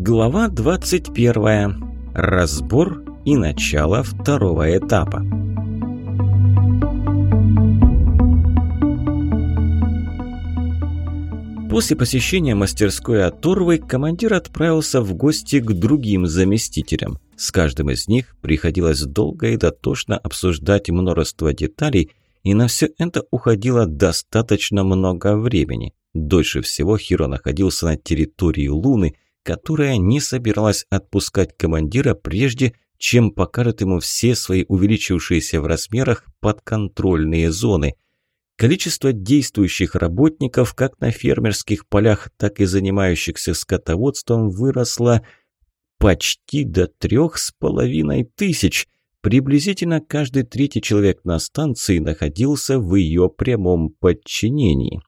Глава 21. Разбор и начало второго этапа. После посещения мастерской Аторвы командир отправился в гости к другим заместителям. С каждым из них приходилось долго и дотошно обсуждать множество деталей, и на все это уходило достаточно много времени. Дольше всего Хиро находился на территории Луны, которая не собиралась отпускать командира прежде, чем покажет ему все свои увеличившиеся в размерах подконтрольные зоны – Количество действующих работников как на фермерских полях, так и занимающихся скотоводством выросло почти до трех с половиной тысяч. Приблизительно каждый третий человек на станции находился в ее прямом подчинении.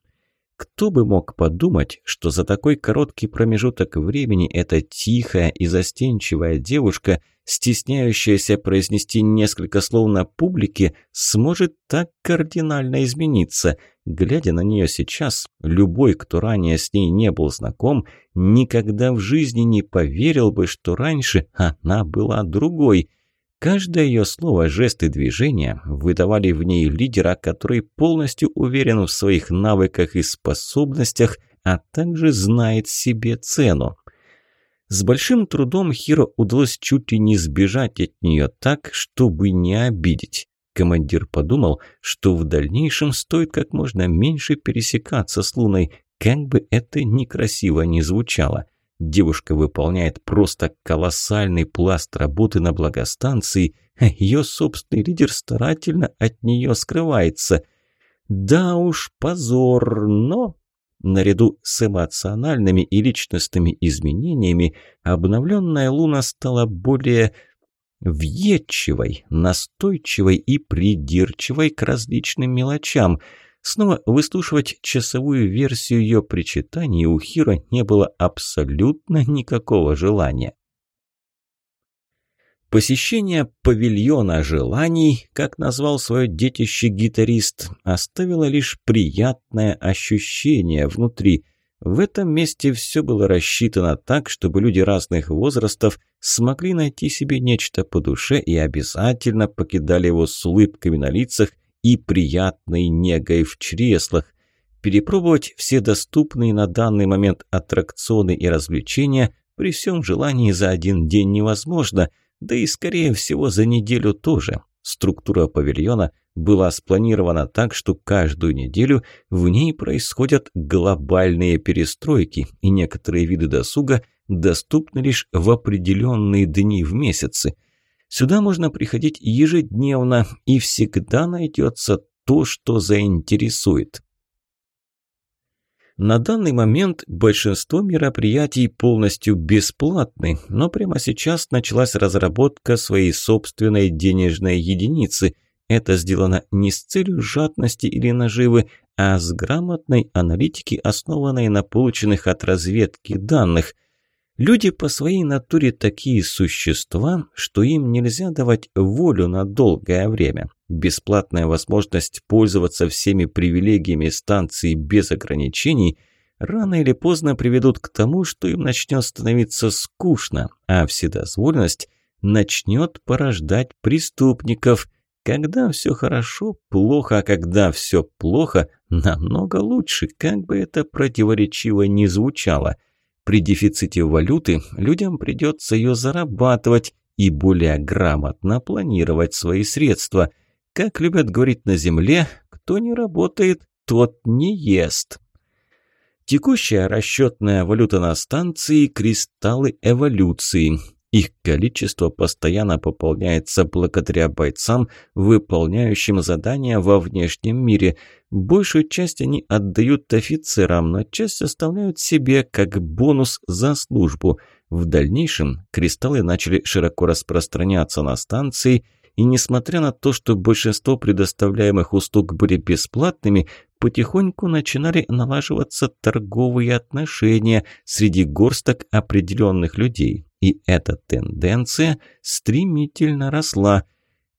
Кто бы мог подумать, что за такой короткий промежуток времени эта тихая и застенчивая девушка, стесняющаяся произнести несколько слов на публике, сможет так кардинально измениться. Глядя на нее сейчас, любой, кто ранее с ней не был знаком, никогда в жизни не поверил бы, что раньше она была другой – Каждое ее слово, жест и движение выдавали в ней лидера, который полностью уверен в своих навыках и способностях, а также знает себе цену. С большим трудом Хиро удалось чуть ли не сбежать от нее так, чтобы не обидеть. Командир подумал, что в дальнейшем стоит как можно меньше пересекаться с Луной, как бы это некрасиво ни звучало. Девушка выполняет просто колоссальный пласт работы на благостанции, а ее собственный лидер старательно от нее скрывается. Да уж, позор, но... Наряду с эмоциональными и личностными изменениями обновленная Луна стала более въедчивой, настойчивой и придирчивой к различным мелочам – Снова выслушивать часовую версию ее причитаний у Хира не было абсолютно никакого желания. Посещение павильона желаний, как назвал свое детище гитарист, оставило лишь приятное ощущение внутри. В этом месте все было рассчитано так, чтобы люди разных возрастов смогли найти себе нечто по душе и обязательно покидали его с улыбками на лицах и приятной негой в чреслах. Перепробовать все доступные на данный момент аттракционы и развлечения при всем желании за один день невозможно, да и скорее всего за неделю тоже. Структура павильона была спланирована так, что каждую неделю в ней происходят глобальные перестройки, и некоторые виды досуга доступны лишь в определенные дни в месяце – Сюда можно приходить ежедневно, и всегда найдется то, что заинтересует. На данный момент большинство мероприятий полностью бесплатны, но прямо сейчас началась разработка своей собственной денежной единицы. Это сделано не с целью жадности или наживы, а с грамотной аналитики, основанной на полученных от разведки данных – Люди по своей натуре такие существа, что им нельзя давать волю на долгое время. Бесплатная возможность пользоваться всеми привилегиями станции без ограничений рано или поздно приведут к тому, что им начнет становиться скучно, а вседозволенность начнет порождать преступников. Когда все хорошо, плохо, а когда все плохо, намного лучше, как бы это противоречиво ни звучало – при дефиците валюты людям придется ее зарабатывать и более грамотно планировать свои средства. Как любят говорить на Земле, кто не работает, тот не ест. Текущая расчетная валюта на станции – кристаллы эволюции. Их количество постоянно пополняется благодаря бойцам, выполняющим задания во внешнем мире. Большую часть они отдают офицерам, но часть оставляют себе как бонус за службу. В дальнейшем кристаллы начали широко распространяться на станции – и несмотря на то, что большинство предоставляемых услуг были бесплатными, потихоньку начинали налаживаться торговые отношения среди горсток определенных людей. И эта тенденция стремительно росла.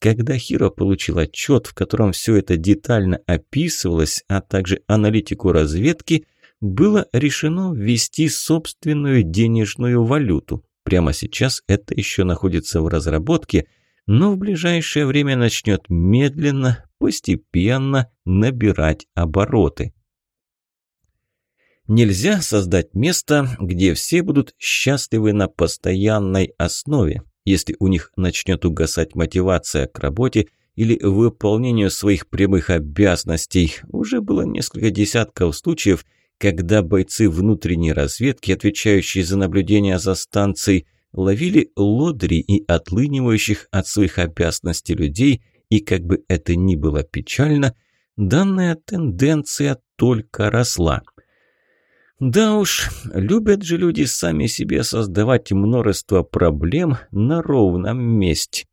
Когда Хиро получил отчет, в котором все это детально описывалось, а также аналитику разведки, было решено ввести собственную денежную валюту. Прямо сейчас это еще находится в разработке, но в ближайшее время начнет медленно, постепенно набирать обороты. Нельзя создать место, где все будут счастливы на постоянной основе. Если у них начнет угасать мотивация к работе или выполнению своих прямых обязанностей, уже было несколько десятков случаев, когда бойцы внутренней разведки, отвечающие за наблюдение за станцией, ловили лодри и отлынивающих от своих обязанностей людей, и как бы это ни было печально, данная тенденция только росла. Да уж, любят же люди сами себе создавать множество проблем на ровном месте.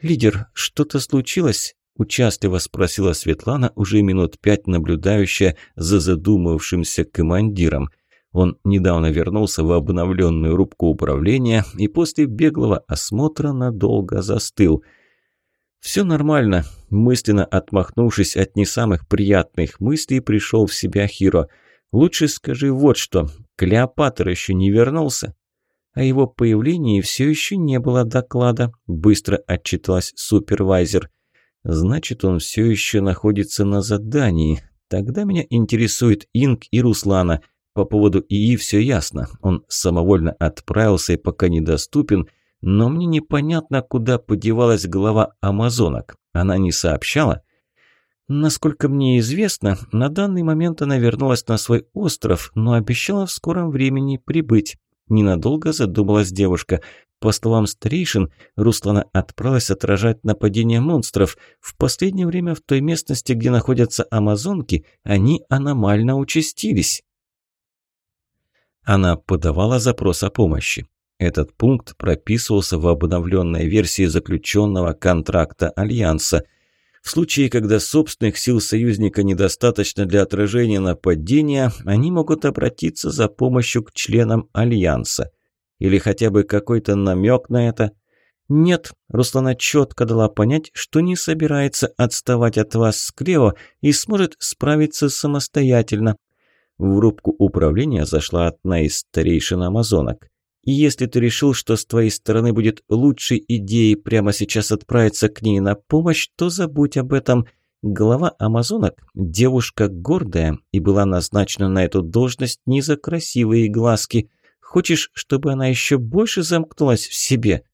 «Лидер, что-то случилось?» – участливо спросила Светлана, уже минут пять наблюдающая за задумавшимся командиром. Он недавно вернулся в обновленную рубку управления и после беглого осмотра надолго застыл. «Все нормально», – мысленно отмахнувшись от не самых приятных мыслей, пришел в себя Хиро – Лучше скажи вот что. Клеопатр еще не вернулся? О его появлении все еще не было доклада, быстро отчиталась супервайзер. Значит, он все еще находится на задании. Тогда меня интересует Инг и Руслана. По поводу ИИ все ясно. Он самовольно отправился и пока недоступен, но мне непонятно, куда подевалась глава амазонок. Она не сообщала? Насколько мне известно, на данный момент она вернулась на свой остров, но обещала в скором времени прибыть. Ненадолго задумалась девушка. По словам старейшин, Руслана отправилась отражать нападение монстров. В последнее время в той местности, где находятся амазонки, они аномально участились. Она подавала запрос о помощи. Этот пункт прописывался в обновленной версии заключенного контракта Альянса – в случае, когда собственных сил союзника недостаточно для отражения нападения, они могут обратиться за помощью к членам Альянса. Или хотя бы какой-то намек на это. Нет, Руслана четко дала понять, что не собирается отставать от вас с Клео и сможет справиться самостоятельно. В рубку управления зашла одна из старейшин амазонок. И если ты решил, что с твоей стороны будет лучшей идеей прямо сейчас отправиться к ней на помощь, то забудь об этом. Глава амазонок – девушка гордая и была назначена на эту должность не за красивые глазки. Хочешь, чтобы она еще больше замкнулась в себе?»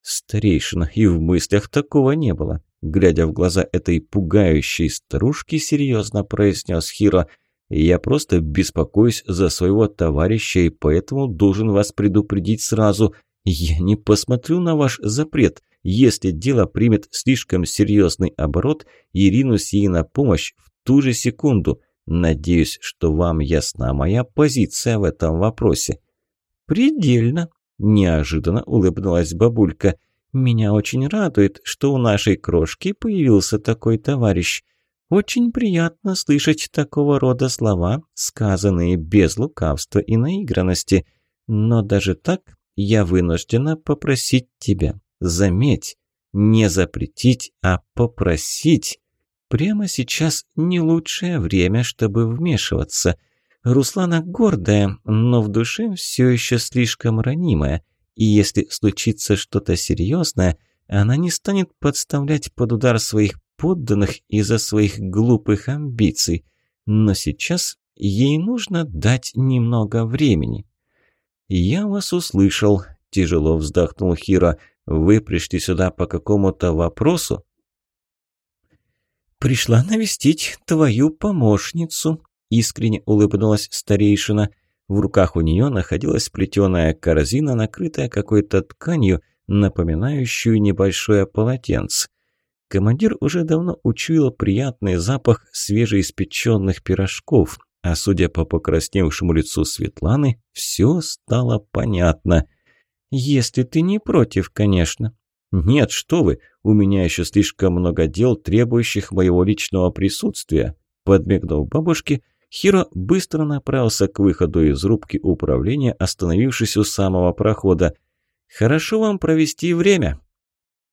Старейшина, и в мыслях такого не было. Глядя в глаза этой пугающей старушки, серьезно произнес Хиро – я просто беспокоюсь за своего товарища и поэтому должен вас предупредить сразу. Я не посмотрю на ваш запрет. Если дело примет слишком серьезный оборот, и ей на помощь в ту же секунду. Надеюсь, что вам ясна моя позиция в этом вопросе». «Предельно», – неожиданно улыбнулась бабулька. «Меня очень радует, что у нашей крошки появился такой товарищ. Очень приятно слышать такого рода слова, сказанные без лукавства и наигранности. Но даже так я вынуждена попросить тебя. Заметь, не запретить, а попросить. Прямо сейчас не лучшее время, чтобы вмешиваться. Руслана гордая, но в душе все еще слишком ранимая. И если случится что-то серьезное, она не станет подставлять под удар своих подданных из-за своих глупых амбиций. Но сейчас ей нужно дать немного времени. «Я вас услышал», – тяжело вздохнул Хиро. «Вы пришли сюда по какому-то вопросу?» «Пришла навестить твою помощницу», – искренне улыбнулась старейшина. В руках у нее находилась плетеная корзина, накрытая какой-то тканью, напоминающую небольшое полотенце. Командир уже давно учуял приятный запах свежеиспеченных пирожков, а судя по покрасневшему лицу Светланы, все стало понятно. «Если ты не против, конечно». «Нет, что вы, у меня еще слишком много дел, требующих моего личного присутствия». Подмигнув бабушке, Хиро быстро направился к выходу из рубки управления, остановившись у самого прохода. «Хорошо вам провести время».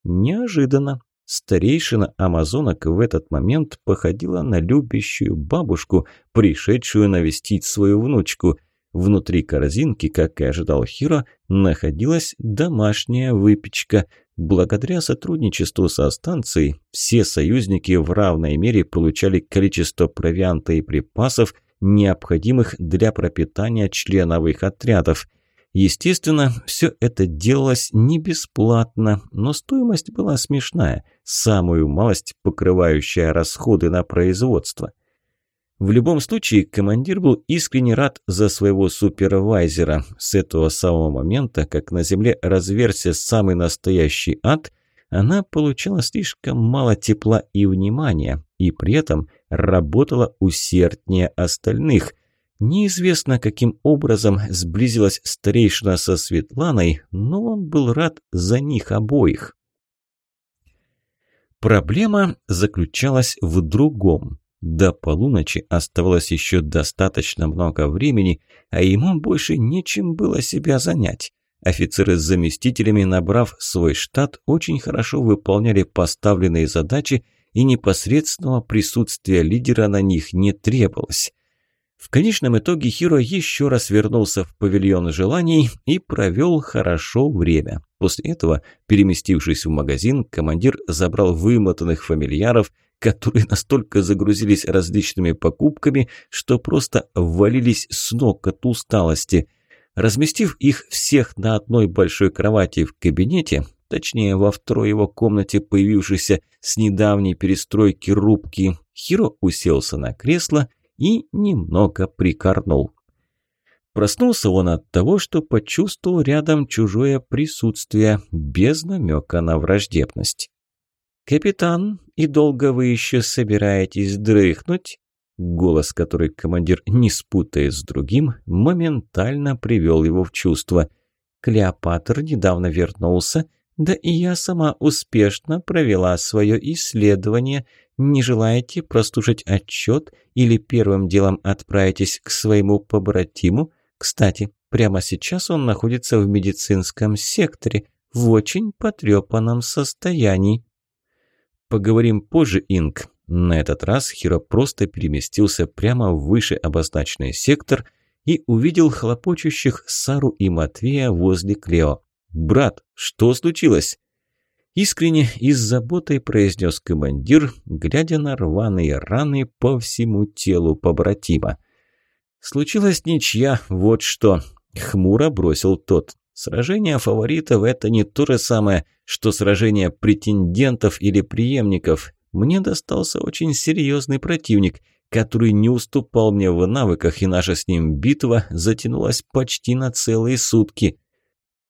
Неожиданно Старейшина амазонок в этот момент походила на любящую бабушку, пришедшую навестить свою внучку. Внутри корзинки, как и ожидал Хиро, находилась домашняя выпечка. Благодаря сотрудничеству со станцией все союзники в равной мере получали количество провианта и припасов, необходимых для пропитания членов их отрядов – Естественно, все это делалось не бесплатно, но стоимость была смешная, самую малость покрывающая расходы на производство. В любом случае, командир был искренне рад за своего супервайзера. С этого самого момента, как на земле разверся самый настоящий ад, она получала слишком мало тепла и внимания, и при этом работала усерднее остальных – Неизвестно, каким образом сблизилась старейшина со Светланой, но он был рад за них обоих. Проблема заключалась в другом. До полуночи оставалось еще достаточно много времени, а ему больше нечем было себя занять. Офицеры с заместителями, набрав свой штат, очень хорошо выполняли поставленные задачи, и непосредственного присутствия лидера на них не требовалось. В конечном итоге Хиро еще раз вернулся в павильон желаний и провел хорошо время. После этого, переместившись в магазин, командир забрал вымотанных фамильяров, которые настолько загрузились различными покупками, что просто ввалились с ног от усталости. Разместив их всех на одной большой кровати в кабинете, точнее во второй его комнате, появившейся с недавней перестройки рубки, Хиро уселся на кресло и немного прикорнул. Проснулся он от того, что почувствовал рядом чужое присутствие, без намека на враждебность. «Капитан, и долго вы еще собираетесь дрыхнуть?» Голос, который командир не спутает с другим, моментально привел его в чувство. Клеопатр недавно вернулся, да и я сама успешно провела свое исследование. Не желаете прослушать отчет или первым делом отправитесь к своему побратиму? Кстати, прямо сейчас он находится в медицинском секторе в очень потрепанном состоянии. Поговорим позже, Инг. На этот раз Хиро просто переместился прямо в выше обозначенный сектор и увидел хлопочущих Сару и Матвея возле Клео. «Брат, что случилось?» Искренне и с заботой произнес командир, глядя на рваные раны по всему телу побратима. «Случилась ничья, вот что!» — хмуро бросил тот. «Сражение фаворитов — это не то же самое, что сражение претендентов или преемников. Мне достался очень серьезный противник, который не уступал мне в навыках, и наша с ним битва затянулась почти на целые сутки».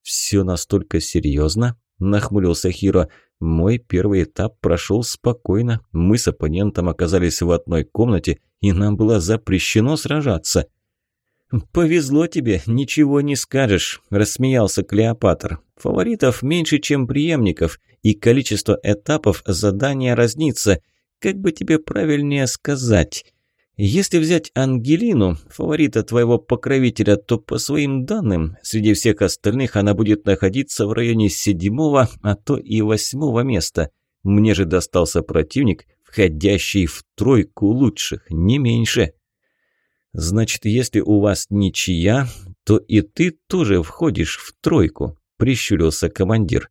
«Все настолько серьезно?» – нахмурился Хиро. «Мой первый этап прошел спокойно. Мы с оппонентом оказались в одной комнате, и нам было запрещено сражаться». «Повезло тебе, ничего не скажешь», – рассмеялся Клеопатр. «Фаворитов меньше, чем преемников, и количество этапов задания разнится. Как бы тебе правильнее сказать?» Если взять Ангелину, фаворита твоего покровителя, то по своим данным, среди всех остальных она будет находиться в районе седьмого, а то и восьмого места. Мне же достался противник, входящий в тройку лучших, не меньше. Значит, если у вас ничья, то и ты тоже входишь в тройку, прищурился командир.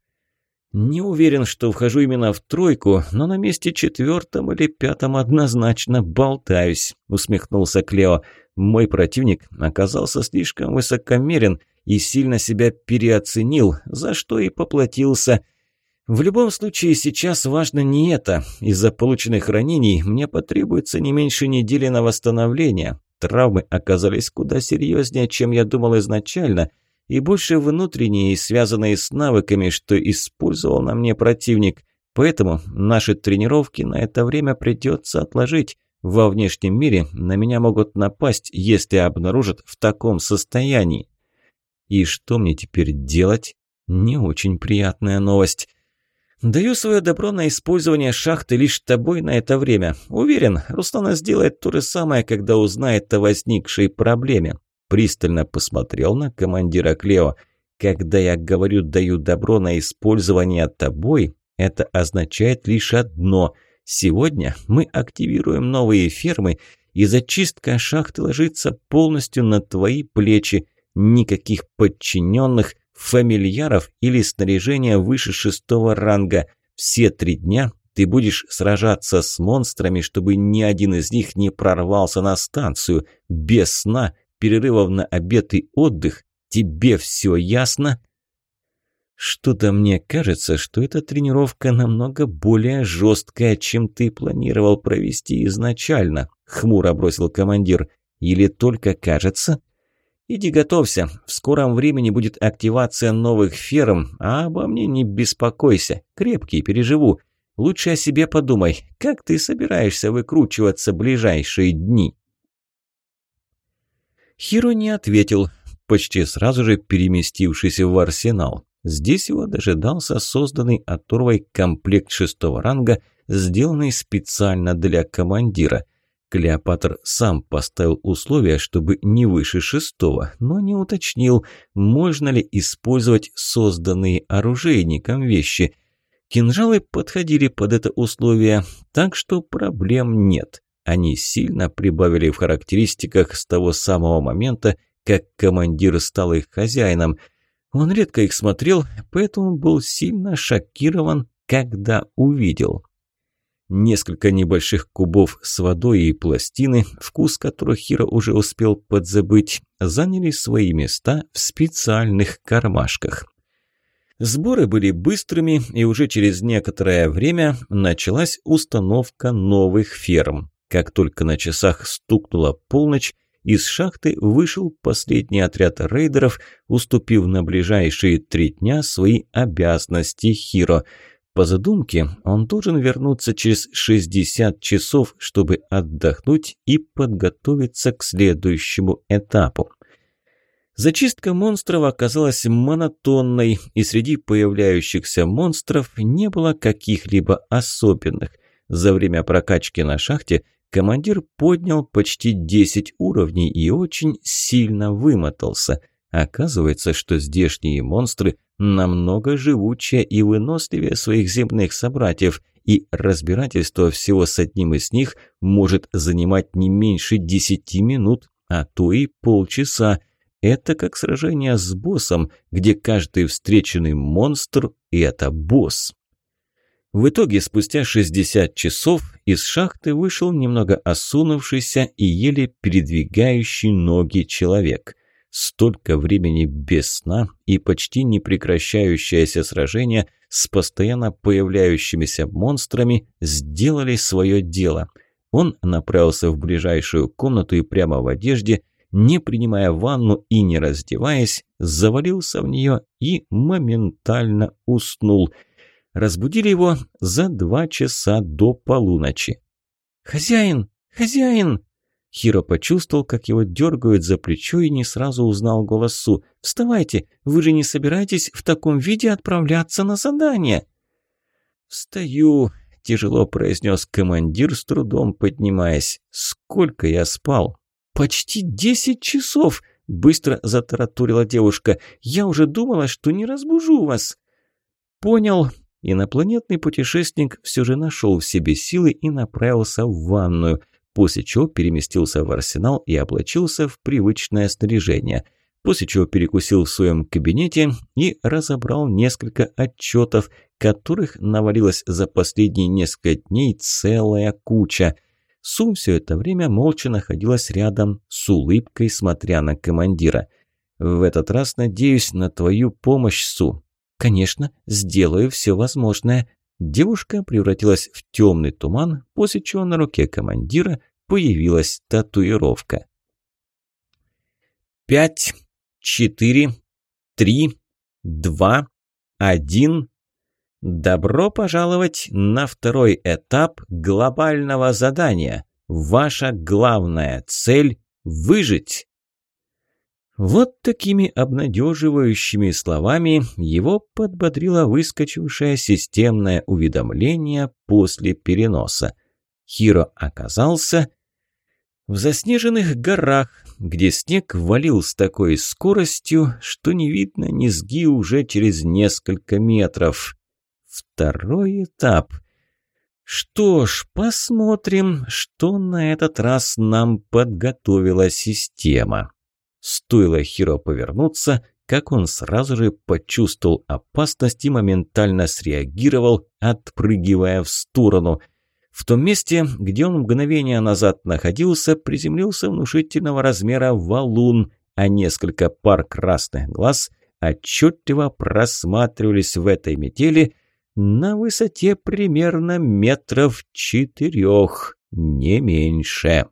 Не уверен, что вхожу именно в тройку, но на месте четвертом или пятом однозначно болтаюсь, усмехнулся Клео. Мой противник оказался слишком высокомерен и сильно себя переоценил, за что и поплатился. В любом случае, сейчас важно не это. Из-за полученных ранений мне потребуется не меньше недели на восстановление. Травмы оказались куда серьезнее, чем я думал изначально – и больше внутренние, связанные с навыками, что использовал на мне противник. Поэтому наши тренировки на это время придется отложить. Во внешнем мире на меня могут напасть, если обнаружат в таком состоянии. И что мне теперь делать? Не очень приятная новость. Даю свое добро на использование шахты лишь тобой на это время. Уверен, Руслана сделает то же самое, когда узнает о возникшей проблеме пристально посмотрел на командира Клео. «Когда я говорю «даю добро на использование тобой», это означает лишь одно. Сегодня мы активируем новые фермы, и зачистка шахты ложится полностью на твои плечи. Никаких подчиненных, фамильяров или снаряжения выше шестого ранга. Все три дня ты будешь сражаться с монстрами, чтобы ни один из них не прорвался на станцию. Без сна, перерывов на обед и отдых. Тебе все ясно?» «Что-то мне кажется, что эта тренировка намного более жесткая, чем ты планировал провести изначально», – хмуро бросил командир. «Или только кажется?» «Иди готовься. В скором времени будет активация новых ферм, а обо мне не беспокойся. Крепкий, переживу. Лучше о себе подумай. Как ты собираешься выкручиваться ближайшие дни?» Хиро не ответил, почти сразу же переместившись в арсенал. Здесь его дожидался созданный оторвой комплект шестого ранга, сделанный специально для командира. Клеопатр сам поставил условия, чтобы не выше шестого, но не уточнил, можно ли использовать созданные оружейником вещи. Кинжалы подходили под это условие, так что проблем нет. Они сильно прибавили в характеристиках с того самого момента, как командир стал их хозяином – он редко их смотрел, поэтому был сильно шокирован, когда увидел. Несколько небольших кубов с водой и пластины, вкус которых Хиро уже успел подзабыть, заняли свои места в специальных кармашках. Сборы были быстрыми, и уже через некоторое время началась установка новых ферм. Как только на часах стукнула полночь, из шахты вышел последний отряд рейдеров, уступив на ближайшие три дня свои обязанности Хиро. По задумке, он должен вернуться через 60 часов, чтобы отдохнуть и подготовиться к следующему этапу. Зачистка монстров оказалась монотонной, и среди появляющихся монстров не было каких-либо особенных. За время прокачки на шахте Командир поднял почти 10 уровней и очень сильно вымотался. Оказывается, что здешние монстры намного живучее и выносливее своих земных собратьев, и разбирательство всего с одним из них может занимать не меньше 10 минут, а то и полчаса. Это как сражение с боссом, где каждый встреченный монстр – это босс. В итоге, спустя 60 часов, из шахты вышел немного осунувшийся и еле передвигающий ноги человек. Столько времени без сна и почти не прекращающееся сражение с постоянно появляющимися монстрами сделали свое дело. Он направился в ближайшую комнату и прямо в одежде, не принимая ванну и не раздеваясь, завалился в нее и моментально уснул – разбудили его за два часа до полуночи. «Хозяин! Хозяин!» Хиро почувствовал, как его дергают за плечо и не сразу узнал голос Су. «Вставайте! Вы же не собираетесь в таком виде отправляться на задание?» «Встаю!» – тяжело произнес командир, с трудом поднимаясь. «Сколько я спал?» «Почти десять часов!» – быстро затараторила девушка. «Я уже думала, что не разбужу вас!» «Понял!» Инопланетный путешественник все же нашел в себе силы и направился в ванную, после чего переместился в арсенал и облачился в привычное снаряжение, после чего перекусил в своем кабинете и разобрал несколько отчетов, которых навалилось за последние несколько дней целая куча. Сум все это время молча находилась рядом, с улыбкой смотря на командира. «В этот раз надеюсь на твою помощь, Су. «Конечно, сделаю все возможное». Девушка превратилась в темный туман, после чего на руке командира появилась татуировка. «Пять, четыре, три, два, один...» Добро пожаловать на второй этап глобального задания. Ваша главная цель – выжить. Вот такими обнадеживающими словами его подбодрило выскочившее системное уведомление после переноса. Хиро оказался в заснеженных горах, где снег валил с такой скоростью, что не видно низги уже через несколько метров. Второй этап. Что ж, посмотрим, что на этот раз нам подготовила система. Стоило Хиро повернуться, как он сразу же почувствовал опасность и моментально среагировал, отпрыгивая в сторону. В том месте, где он мгновение назад находился, приземлился внушительного размера валун, а несколько пар красных глаз отчетливо просматривались в этой метели на высоте примерно метров четырех, не меньше.